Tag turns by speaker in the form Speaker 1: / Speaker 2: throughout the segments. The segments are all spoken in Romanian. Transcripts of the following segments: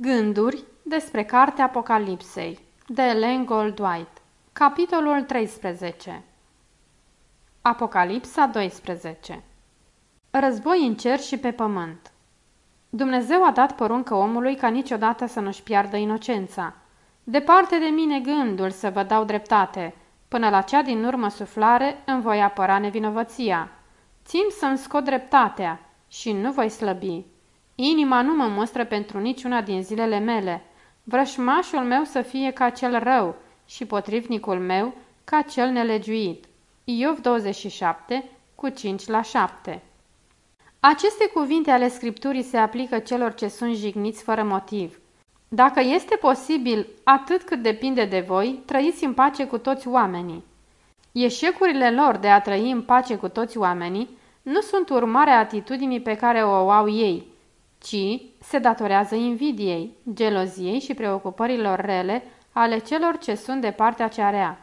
Speaker 1: Gânduri despre Cartea Apocalipsei de Ellen Goldwhite Capitolul 13 Apocalipsa 12 Război în cer și pe pământ Dumnezeu a dat poruncă omului ca niciodată să nu-și piardă inocența. Departe de mine gândul să vă dau dreptate, până la cea din urmă suflare îmi voi apăra nevinovăția. Țin să-mi scot dreptatea și nu voi slăbi. Inima nu mă mustră pentru niciuna din zilele mele. Vrășmașul meu să fie ca cel rău și potrivnicul meu ca cel nelegiuit. Iov 27, cu 5 la 7 Aceste cuvinte ale Scripturii se aplică celor ce sunt jigniți fără motiv. Dacă este posibil, atât cât depinde de voi, trăiți în pace cu toți oamenii. Eșecurile lor de a trăi în pace cu toți oamenii nu sunt urmarea atitudinii pe care o au ei, ci se datorează invidiei, geloziei și preocupărilor rele ale celor ce sunt de partea cea rea.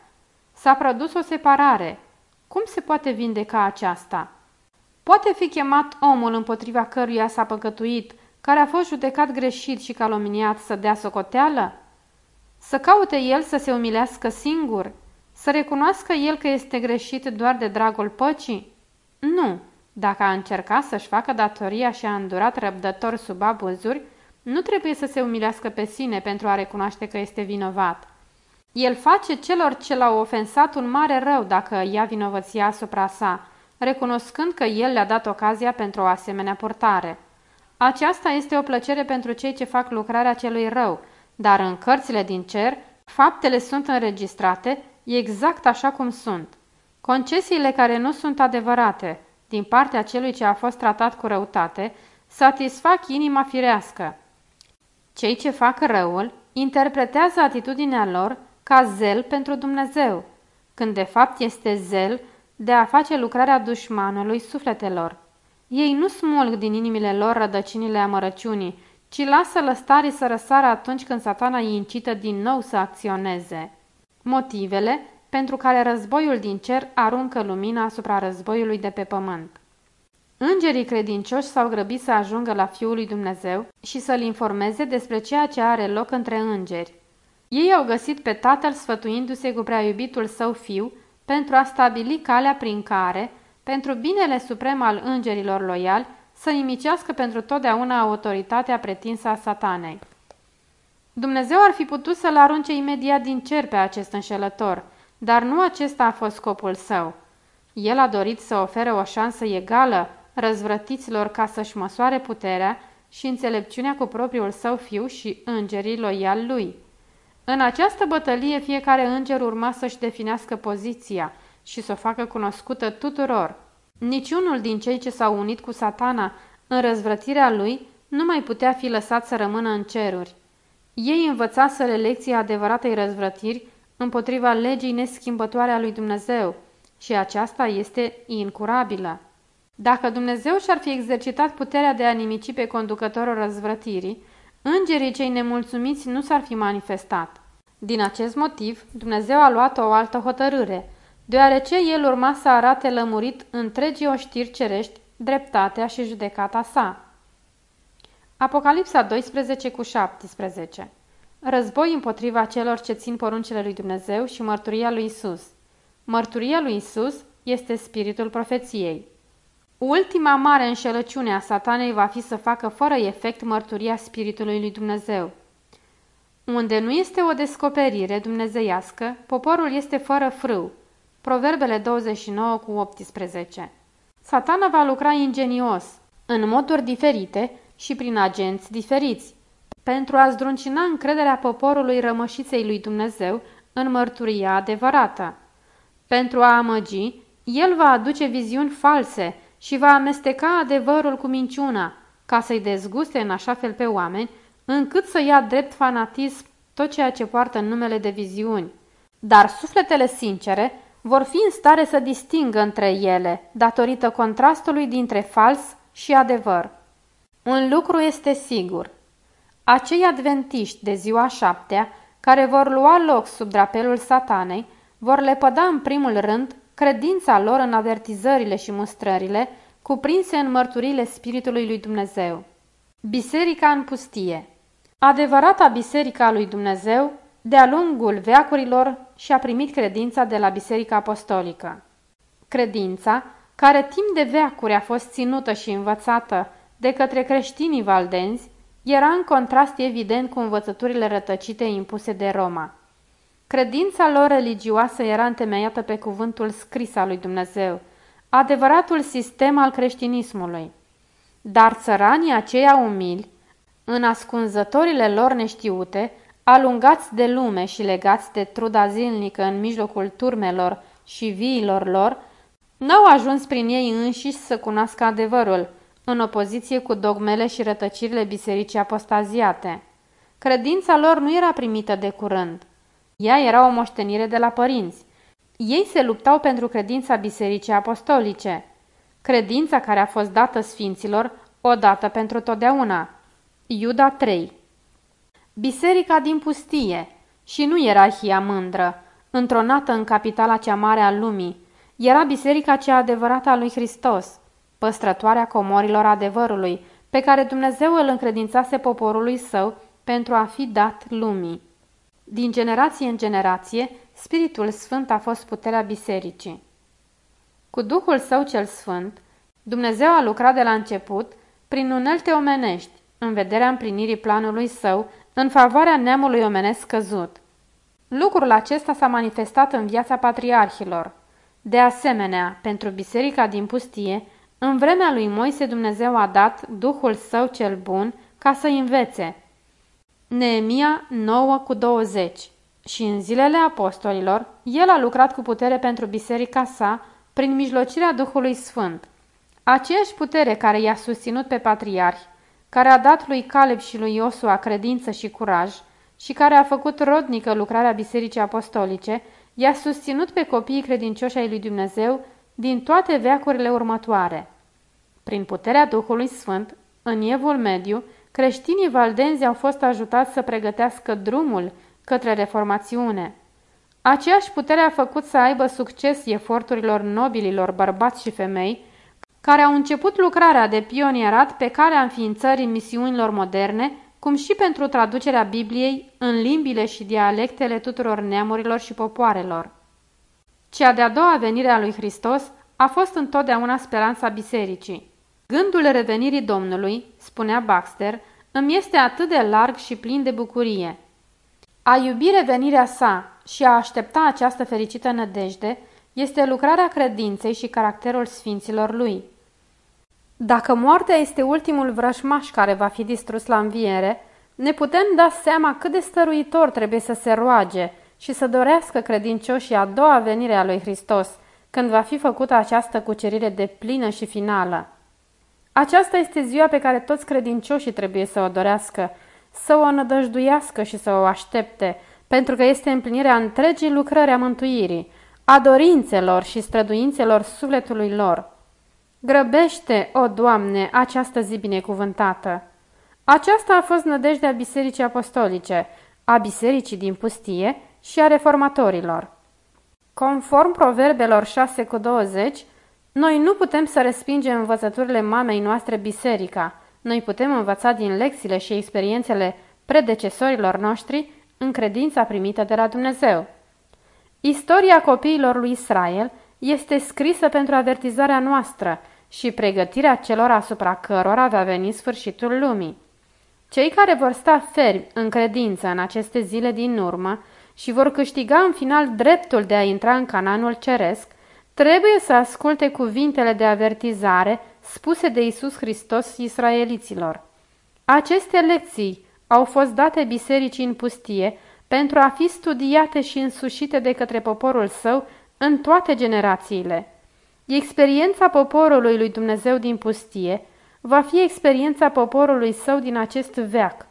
Speaker 1: S-a produs o separare. Cum se poate vindeca aceasta? Poate fi chemat omul împotriva căruia s-a păcătuit, care a fost judecat greșit și calomniat să dea socoteală? Să caute el să se umilească singur? Să recunoască el că este greșit doar de dragul păcii? Nu! Dacă a încercat să-și facă datoria și a îndurat răbdător sub abuzuri, nu trebuie să se umilească pe sine pentru a recunoaște că este vinovat. El face celor ce l-au ofensat un mare rău dacă ia vinovăția asupra sa, recunoscând că el le-a dat ocazia pentru o asemenea purtare. Aceasta este o plăcere pentru cei ce fac lucrarea celui rău, dar în cărțile din cer, faptele sunt înregistrate exact așa cum sunt. Concesiile care nu sunt adevărate, din partea celui ce a fost tratat cu răutate, satisfac inima firească. Cei ce fac răul interpretează atitudinea lor ca zel pentru Dumnezeu, când de fapt este zel de a face lucrarea dușmanului sufletelor. Ei nu smulg din inimile lor rădăcinile amărăciunii, ci lasă lăstarii să răsară atunci când satana îi incită din nou să acționeze. Motivele pentru care războiul din cer aruncă lumina asupra războiului de pe pământ. Îngerii credincioși s-au grăbit să ajungă la Fiul lui Dumnezeu și să-L informeze despre ceea ce are loc între îngeri. Ei au găsit pe Tatăl sfătuindu-se cu prea iubitul său fiu pentru a stabili calea prin care, pentru binele suprem al îngerilor loiali, să nimicească pentru totdeauna autoritatea pretinsă a satanei. Dumnezeu ar fi putut să-l arunce imediat din cer pe acest înșelător – dar nu acesta a fost scopul său. El a dorit să ofere o șansă egală răzvrătiților ca să-și măsoare puterea și înțelepciunea cu propriul său fiu și îngerii loial lui. În această bătălie fiecare înger urma să-și definească poziția și să o facă cunoscută tuturor. Niciunul din cei ce s-au unit cu satana în răzvrătirea lui nu mai putea fi lăsat să rămână în ceruri. Ei învățaseră lecția adevăratei răzvrătiri împotriva legii neschimbătoare a lui Dumnezeu și aceasta este incurabilă. Dacă Dumnezeu și-ar fi exercitat puterea de a nimici pe conducătorul răzvrătirii, îngerii cei nemulțumiți nu s-ar fi manifestat. Din acest motiv, Dumnezeu a luat o altă hotărâre, deoarece el urma să arate lămurit întregii oștiri cerești dreptatea și judecata sa. Apocalipsa 12 cu 17 Război împotriva celor ce țin poruncile lui Dumnezeu și mărturia lui Isus. Mărturia lui Isus este spiritul profeției. Ultima mare înșelăciune a satanei va fi să facă fără efect mărturia spiritului lui Dumnezeu. Unde nu este o descoperire dumnezeiască, poporul este fără frâu. Proverbele 29 cu 18 Satana va lucra ingenios, în moduri diferite și prin agenți diferiți, pentru a zdruncina încrederea poporului rămășiței lui Dumnezeu în mărturia adevărată. Pentru a amăgi, el va aduce viziuni false și va amesteca adevărul cu minciuna, ca să-i dezguste în așa fel pe oameni, încât să ia drept fanatism tot ceea ce poartă în numele de viziuni. Dar sufletele sincere vor fi în stare să distingă între ele, datorită contrastului dintre fals și adevăr. Un lucru este sigur, acei adventiști de ziua șaptea, care vor lua loc sub drapelul satanei, vor lepăda în primul rând credința lor în avertizările și mustrările cuprinse în mărturile Spiritului lui Dumnezeu. Biserica în pustie Adevărata biserica lui Dumnezeu, de-a lungul veacurilor, și-a primit credința de la Biserica Apostolică. Credința, care timp de veacuri a fost ținută și învățată de către creștinii valdenzi, era în contrast evident cu învățăturile rătăcite impuse de Roma. Credința lor religioasă era întemeiată pe cuvântul scris al lui Dumnezeu, adevăratul sistem al creștinismului. Dar țăranii aceia umili, în ascunzătorile lor neștiute, alungați de lume și legați de truda zilnică în mijlocul turmelor și viilor lor, n-au ajuns prin ei înșiși să cunoască adevărul, în opoziție cu dogmele și rătăcirile bisericii apostaziate. Credința lor nu era primită de curând. Ea era o moștenire de la părinți. Ei se luptau pentru credința bisericii apostolice, credința care a fost dată sfinților odată pentru totdeauna. Iuda 3 Biserica din pustie și nu era hia mândră, întronată în capitala cea mare a lumii, era biserica cea adevărată a lui Hristos, păstrătoarea comorilor adevărului, pe care Dumnezeu îl încredințase poporului său pentru a fi dat lumii. Din generație în generație, Spiritul Sfânt a fost puterea bisericii. Cu Duhul Său cel Sfânt, Dumnezeu a lucrat de la început prin unelte omenești, în vederea împlinirii planului său în favoarea neamului omenesc căzut. Lucrul acesta s-a manifestat în viața patriarhilor. De asemenea, pentru biserica din pustie, în vremea lui Moise Dumnezeu a dat Duhul Său cel bun ca să învețe. Neemia 9 cu 20 Și în zilele apostolilor, el a lucrat cu putere pentru biserica sa prin mijlocirea Duhului Sfânt. Aceeași putere care i-a susținut pe patriarhi, care a dat lui Caleb și lui Iosua credință și curaj și care a făcut rodnică lucrarea Bisericii Apostolice, i-a susținut pe copiii credincioși ai lui Dumnezeu din toate veacurile următoare. Prin puterea Duhului Sfânt, în Evul Mediu, creștinii valdenzi au fost ajutați să pregătească drumul către reformațiune. Aceeași putere a făcut să aibă succes eforturilor nobililor bărbați și femei, care au început lucrarea de pionierat pe calea înființării misiunilor moderne, cum și pentru traducerea Bibliei în limbile și dialectele tuturor neamurilor și popoarelor. Cea de-a doua venire a lui Hristos a fost întotdeauna speranța bisericii. Gândul revenirii Domnului, spunea Baxter, îmi este atât de larg și plin de bucurie. A iubi revenirea sa și a aștepta această fericită nădejde este lucrarea credinței și caracterul sfinților lui. Dacă moartea este ultimul vrășmaș care va fi distrus la înviere, ne putem da seama cât de stăruitor trebuie să se roage și să dorească credincioșii a doua venire a lui Hristos, când va fi făcută această cucerire de plină și finală. Aceasta este ziua pe care toți credincioșii trebuie să o dorească, să o nădăjduiască și să o aștepte, pentru că este împlinirea întregii lucrări a mântuirii, a dorințelor și străduințelor sufletului lor. Grăbește, o Doamne, această zi binecuvântată! Aceasta a fost nădejdea Bisericii Apostolice, a Bisericii din Pustie și a reformatorilor. Conform proverbelor 6 cu 20, noi nu putem să respingem învățăturile mamei noastre biserica. Noi putem învăța din lecțiile și experiențele predecesorilor noștri în credința primită de la Dumnezeu. Istoria copiilor lui Israel este scrisă pentru avertizarea noastră și pregătirea celor asupra cărora va veni sfârșitul lumii. Cei care vor sta fermi în credință în aceste zile din urmă și vor câștiga în final dreptul de a intra în cananul ceresc, trebuie să asculte cuvintele de avertizare spuse de Isus Hristos israeliților. Aceste lecții au fost date bisericii în pustie pentru a fi studiate și însușite de către poporul său în toate generațiile. Experiența poporului lui Dumnezeu din pustie va fi experiența poporului său din acest veac.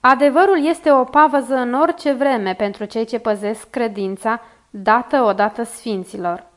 Speaker 1: Adevărul este o pavăză în orice vreme pentru cei ce păzesc credința dată odată sfinților.